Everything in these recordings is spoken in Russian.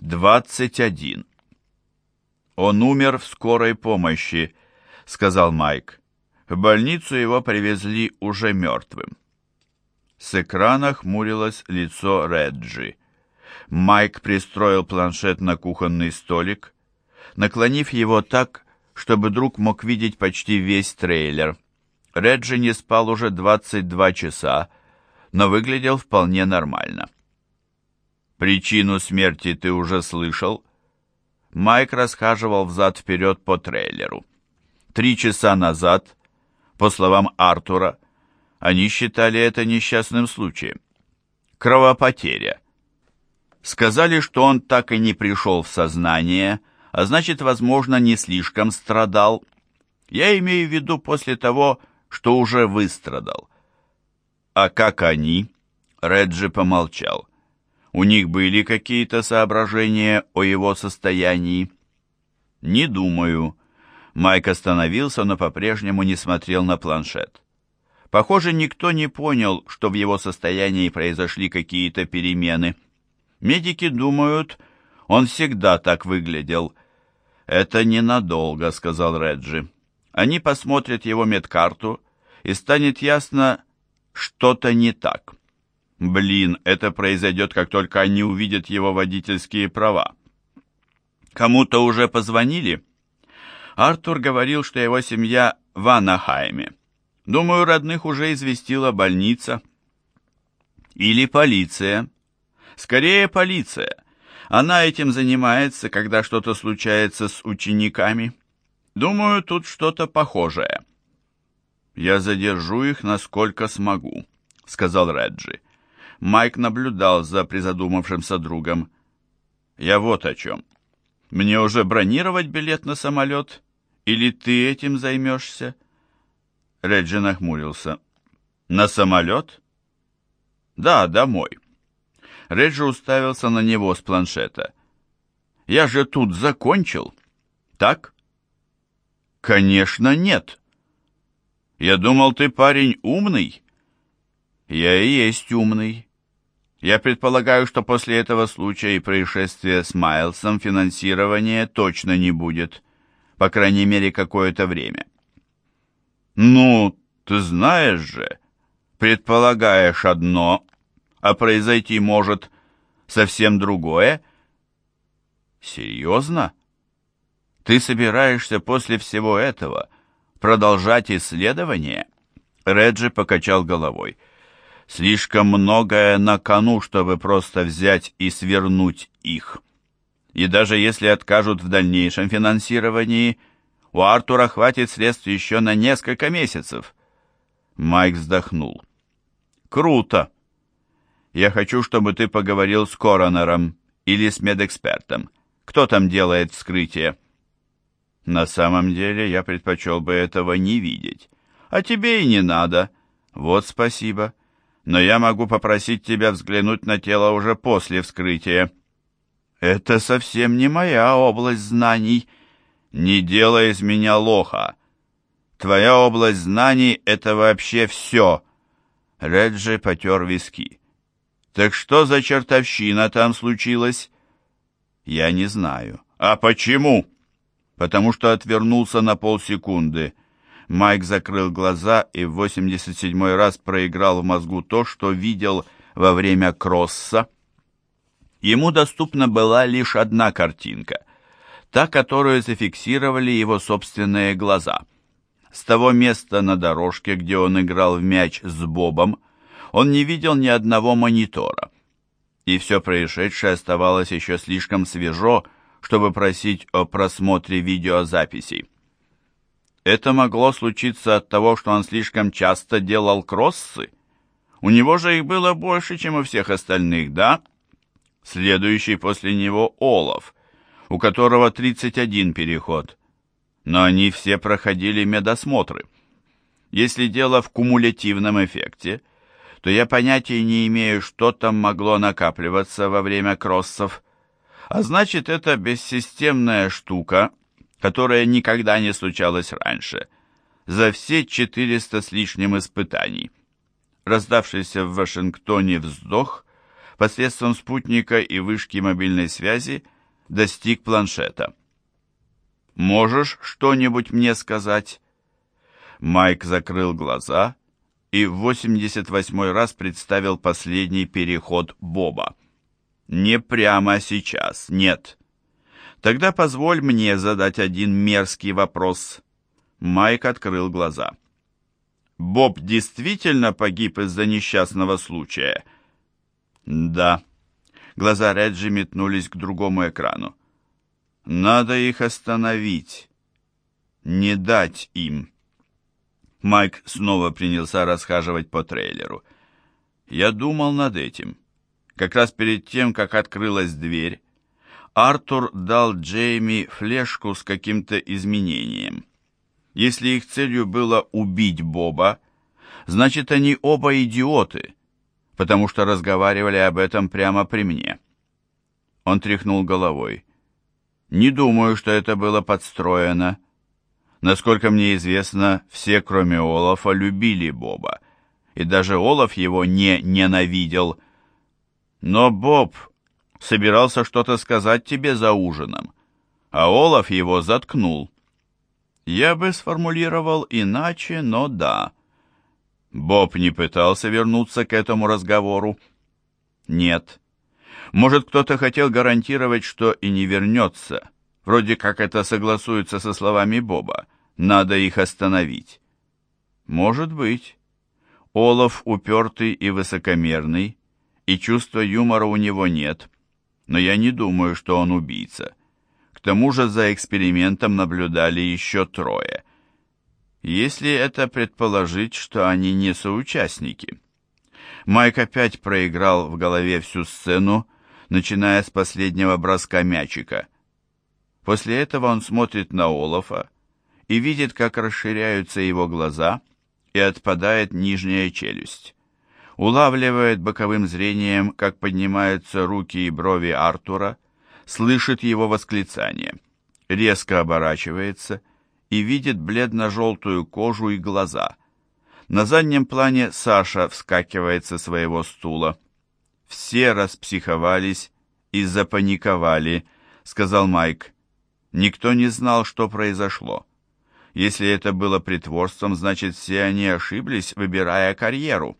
21. «Он умер в скорой помощи», — сказал Майк. В больницу его привезли уже мертвым. С экрана хмурилось лицо Реджи. Майк пристроил планшет на кухонный столик, наклонив его так, чтобы друг мог видеть почти весь трейлер. Реджи не спал уже 22 часа, но выглядел вполне нормально. «Причину смерти ты уже слышал?» Майк расхаживал взад-вперед по трейлеру. Три часа назад, по словам Артура, они считали это несчастным случаем. Кровопотеря. Сказали, что он так и не пришел в сознание, а значит, возможно, не слишком страдал. Я имею в виду после того, что уже выстрадал. А как они? Реджи помолчал. У них были какие-то соображения о его состоянии? Не думаю. Майк остановился, но по-прежнему не смотрел на планшет. Похоже, никто не понял, что в его состоянии произошли какие-то перемены. Медики думают, он всегда так выглядел. «Это ненадолго», — сказал Реджи. «Они посмотрят его медкарту, и станет ясно, что-то не так. Блин, это произойдет, как только они увидят его водительские права. Кому-то уже позвонили?» Артур говорил, что его семья в Анахайме. Думаю, родных уже известила больница. Или полиция. Скорее, полиция. Она этим занимается, когда что-то случается с учениками. Думаю, тут что-то похожее. Я задержу их, насколько смогу, сказал Реджи. Майк наблюдал за призадумавшимся другом. Я вот о чем. Мне уже бронировать билет на самолет? Или ты этим займешься? Реджи нахмурился. На самолет? Да, домой. Реджи уставился на него с планшета. «Я же тут закончил, так?» «Конечно, нет. Я думал, ты парень умный». «Я и есть умный. Я предполагаю, что после этого случая и происшествия с Майлсом финансирования точно не будет, по крайней мере, какое-то время». «Ну, ты знаешь же, предполагаешь одно, а произойти может совсем другое. Серьезно? Ты собираешься после всего этого продолжать исследование? Реджи покачал головой. Слишком многое на кону, чтобы просто взять и свернуть их. И даже если откажут в дальнейшем финансировании, у Артура хватит средств еще на несколько месяцев. Майк вздохнул. Круто. Я хочу, чтобы ты поговорил с коронером или с медэкспертом. Кто там делает вскрытие?» «На самом деле я предпочел бы этого не видеть. А тебе и не надо. Вот спасибо. Но я могу попросить тебя взглянуть на тело уже после вскрытия». «Это совсем не моя область знаний. Не делай из меня лоха. Твоя область знаний — это вообще все». Реджи потер виски. Так что за чертовщина там случилась? Я не знаю. А почему? Потому что отвернулся на полсекунды. Майк закрыл глаза и в 87-й раз проиграл в мозгу то, что видел во время кросса. Ему доступна была лишь одна картинка, та, которую зафиксировали его собственные глаза. С того места на дорожке, где он играл в мяч с Бобом, он не видел ни одного монитора. И все происшедшее оставалось еще слишком свежо, чтобы просить о просмотре видеозаписей. Это могло случиться от того, что он слишком часто делал кроссы. У него же их было больше, чем у всех остальных, да? Следующий после него Олаф, у которого 31 переход. Но они все проходили медосмотры. Если дело в кумулятивном эффекте, то я понятия не имею, что там могло накапливаться во время кроссов. А значит, это бессистемная штука, которая никогда не случалась раньше, за все 400 с лишним испытаний. Раздавшийся в Вашингтоне вздох посредством спутника и вышки мобильной связи достиг планшета. «Можешь что-нибудь мне сказать?» Майк закрыл глаза и в 88 раз представил последний переход Боба. «Не прямо сейчас, нет. Тогда позволь мне задать один мерзкий вопрос». Майк открыл глаза. «Боб действительно погиб из-за несчастного случая?» «Да». Глаза Реджи метнулись к другому экрану. «Надо их остановить. Не дать им». Майк снова принялся расхаживать по трейлеру. Я думал над этим. Как раз перед тем, как открылась дверь, Артур дал Джейми флешку с каким-то изменением. Если их целью было убить Боба, значит, они оба идиоты, потому что разговаривали об этом прямо при мне. Он тряхнул головой. Не думаю, что это было подстроено. Насколько мне известно, все, кроме Олафа, любили Боба, и даже Олаф его не ненавидел. Но Боб собирался что-то сказать тебе за ужином, а Олаф его заткнул. Я бы сформулировал иначе, но да. Боб не пытался вернуться к этому разговору? Нет. Может, кто-то хотел гарантировать, что и не вернется, Вроде как это согласуется со словами Боба. Надо их остановить. Может быть. Олаф упертый и высокомерный, и чувства юмора у него нет. Но я не думаю, что он убийца. К тому же за экспериментом наблюдали еще трое. Если это предположить, что они не соучастники. Майк опять проиграл в голове всю сцену, начиная с последнего броска мячика – После этого он смотрит на Олафа и видит, как расширяются его глаза и отпадает нижняя челюсть. Улавливает боковым зрением, как поднимаются руки и брови Артура, слышит его восклицание, резко оборачивается и видит бледно-желтую кожу и глаза. На заднем плане Саша вскакивает со своего стула. «Все распсиховались и запаниковали», — сказал Майк. Никто не знал, что произошло. Если это было притворством, значит, все они ошиблись, выбирая карьеру.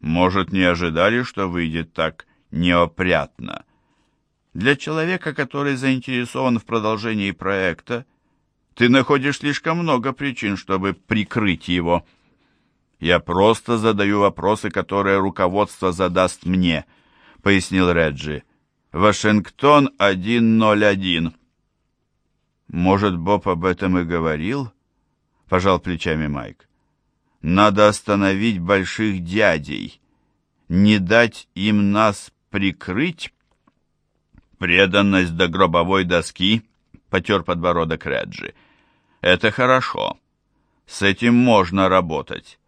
Может, не ожидали, что выйдет так неопрятно. Для человека, который заинтересован в продолжении проекта, ты находишь слишком много причин, чтобы прикрыть его. Я просто задаю вопросы, которые руководство задаст мне, пояснил Реджи. Вашингтон 101. «Может, Боб об этом и говорил?» — пожал плечами Майк. «Надо остановить больших дядей, не дать им нас прикрыть». «Преданность до гробовой доски», — потер подбородок Реджи. «Это хорошо. С этим можно работать».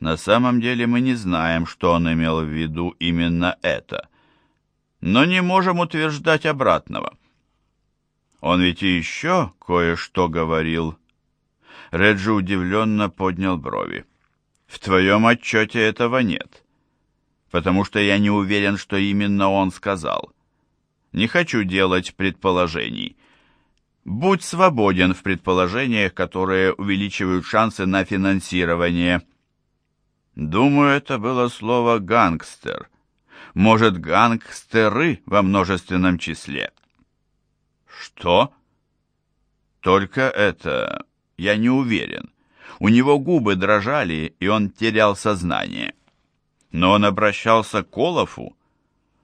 На самом деле мы не знаем, что он имел в виду именно это. Но не можем утверждать обратного. Он ведь и еще кое-что говорил. Реджи удивленно поднял брови. В твоем отчете этого нет. Потому что я не уверен, что именно он сказал. Не хочу делать предположений. Будь свободен в предположениях, которые увеличивают шансы на финансирование. Думаю, это было слово «гангстер». Может, гангстеры во множественном числе. «Что?» «Только это... Я не уверен. У него губы дрожали, и он терял сознание. Но он обращался к Олафу?»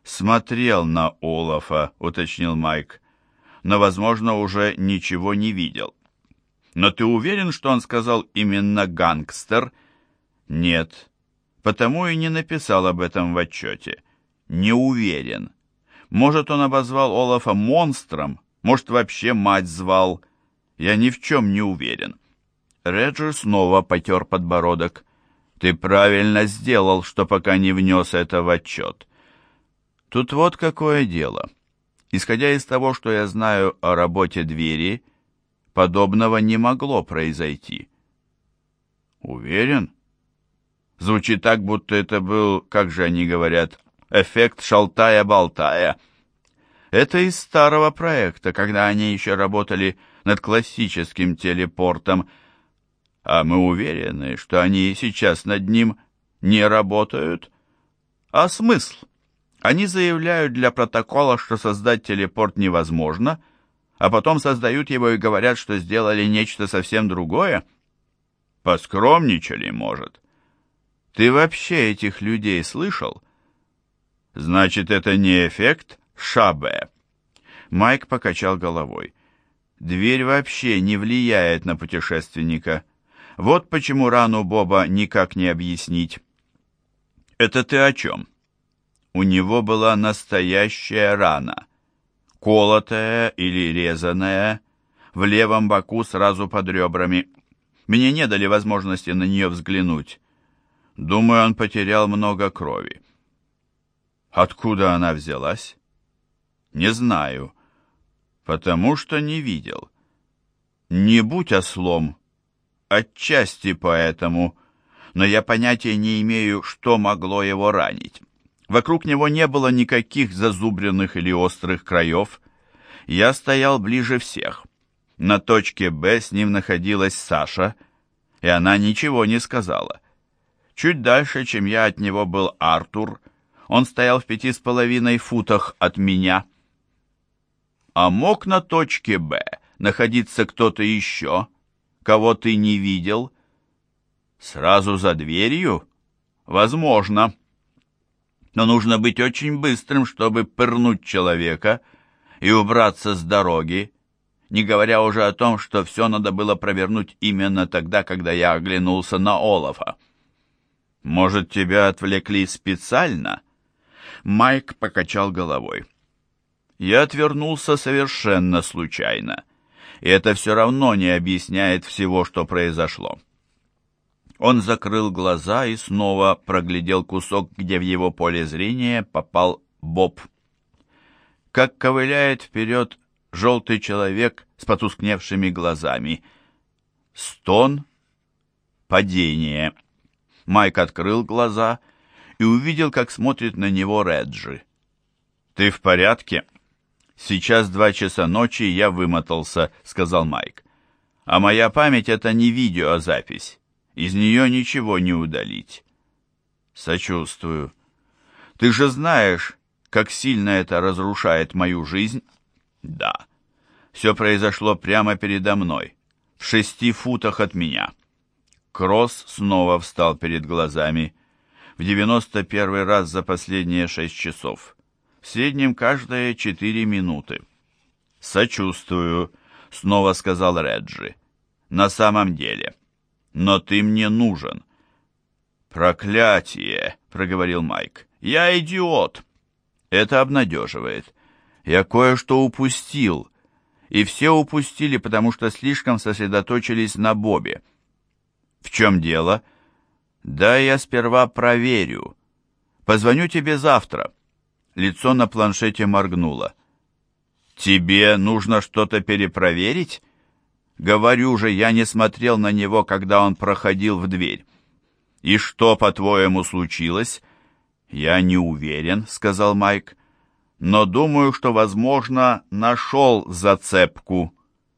«Смотрел на Олафа», — уточнил Майк. «Но, возможно, уже ничего не видел». «Но ты уверен, что он сказал именно «гангстер»?» «Нет, потому и не написал об этом в отчете. Не уверен. Может, он обозвал Олафа монстром, может, вообще мать звал. Я ни в чем не уверен. Реджер снова потер подбородок. Ты правильно сделал, что пока не внес это в отчет. Тут вот какое дело. Исходя из того, что я знаю о работе двери, подобного не могло произойти. Уверен? Звучит так, будто это был, как же они говорят, эффект шалтая-болтая. Это из старого проекта, когда они еще работали над классическим телепортом, а мы уверены, что они сейчас над ним не работают. А смысл? Они заявляют для протокола, что создать телепорт невозможно, а потом создают его и говорят, что сделали нечто совсем другое. Поскромничали, может. Ты вообще этих людей слышал? Значит, это не эффект Шабе. Майк покачал головой. Дверь вообще не влияет на путешественника. Вот почему рану Боба никак не объяснить. Это ты о чем? У него была настоящая рана. Колотая или резаная, в левом боку сразу под ребрами. Мне не дали возможности на нее взглянуть. Думаю, он потерял много крови. Откуда она взялась? Не знаю. Потому что не видел. Не будь ослом. Отчасти поэтому. Но я понятия не имею, что могло его ранить. Вокруг него не было никаких зазубренных или острых краев. Я стоял ближе всех. На точке «Б» с ним находилась Саша, и она ничего не сказала. Чуть дальше, чем я от него был Артур, он стоял в пяти с половиной футах от меня. А мог на точке «Б» находиться кто-то еще, кого ты не видел? Сразу за дверью? Возможно. Но нужно быть очень быстрым, чтобы пырнуть человека и убраться с дороги, не говоря уже о том, что все надо было провернуть именно тогда, когда я оглянулся на Олафа. Может, тебя отвлекли специально? Майк покачал головой. Я отвернулся совершенно случайно, и это все равно не объясняет всего, что произошло. Он закрыл глаза и снова проглядел кусок, где в его поле зрения попал Боб. Как ковыляет вперед желтый человек с потускневшими глазами. Стон, падение — Майк открыл глаза и увидел, как смотрит на него Реджи. «Ты в порядке?» «Сейчас два часа ночи, я вымотался», — сказал Майк. «А моя память — это не видеозапись. Из нее ничего не удалить». «Сочувствую. Ты же знаешь, как сильно это разрушает мою жизнь?» «Да. Все произошло прямо передо мной, в шести футах от меня». Кросс снова встал перед глазами. В девяносто первый раз за последние шесть часов. В среднем каждые четыре минуты. «Сочувствую», — снова сказал Реджи. «На самом деле. Но ты мне нужен». «Проклятие!» — проговорил Майк. «Я идиот!» Это обнадеживает. Я кое-что упустил. И все упустили, потому что слишком сосредоточились на Бобе. «В чем дело?» «Да, я сперва проверю. Позвоню тебе завтра». Лицо на планшете моргнуло. «Тебе нужно что-то перепроверить?» «Говорю же, я не смотрел на него, когда он проходил в дверь». «И что, по-твоему, случилось?» «Я не уверен», — сказал Майк. «Но думаю, что, возможно, нашел зацепку».